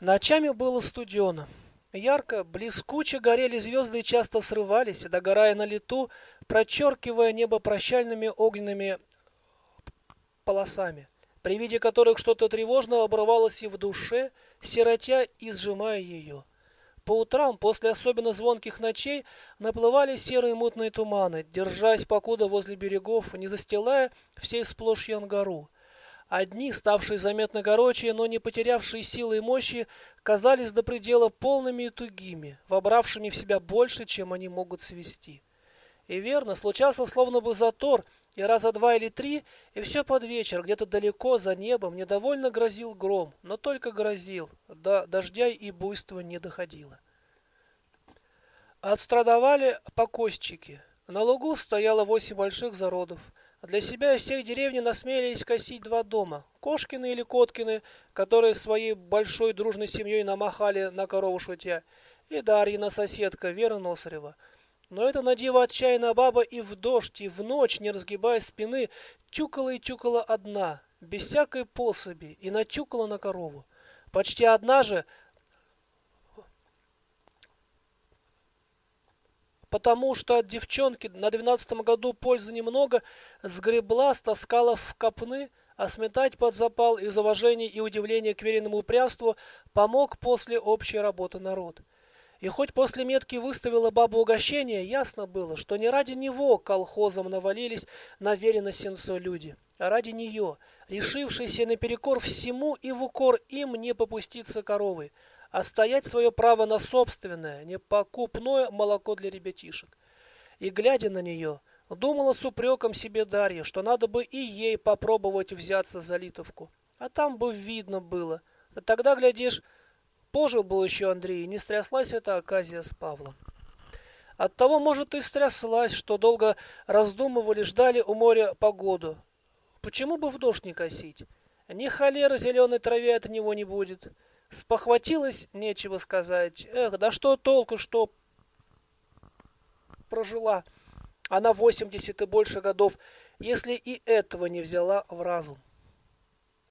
Ночами было студено. Ярко, блескуче горели звезды и часто срывались, догорая на лету, прочеркивая небо прощальными огненными полосами, при виде которых что-то тревожно обрывалось и в душе, сиротя и сжимая ее. По утрам, после особенно звонких ночей, наплывали серые мутные туманы, держась покуда возле берегов, не застилая всей сплошь Янгару. Одни, ставшие заметно короче, но не потерявшие силы и мощи, казались до предела полными и тугими, вобравшими в себя больше, чем они могут свести. И верно, случался словно бы затор, и раза два или три, и все под вечер, где-то далеко за небом, недовольно грозил гром, но только грозил, до дождя и буйства не доходило. Отстрадовали покосчики. На лугу стояло восемь больших зародов – для себя из всех деревни насмелились косить два дома. Кошкины или Коткины, которые своей большой дружной семьей намахали на корову шутя, и Дарьина соседка Вера Носарева. Но эта надива отчаянная баба и в дождь, и в ночь, не разгибая спины, тюкала и тюкала одна, без всякой пособи, и натюкала на корову. Почти одна же потому что от девчонки на двенадцатом году пользы немного, сгребла, стаскала в копны, а сметать под запал из уважения и удивления к веренному упрямству помог после общей работы народ. И хоть после метки выставила бабу угощение, ясно было, что не ради него колхозом навалились на верено сенцо люди, а ради нее, решившиеся наперекор всему и в укор им не попуститься коровы, а стоять свое право на собственное, непокупное молоко для ребятишек. И, глядя на нее, думала с упреком себе Дарья, что надо бы и ей попробовать взяться за литовку. А там бы видно было. А тогда, глядишь, пожил был еще Андрей, и не стряслась эта оказия с Павлом. Оттого, может, и стряслась, что долго раздумывали, ждали у моря погоду. Почему бы в дождь не косить? Ни холеры зеленой траве от него не будет. Спохватилась, нечего сказать. Эх, да что толку, что прожила она 80 и больше годов, если и этого не взяла в разум.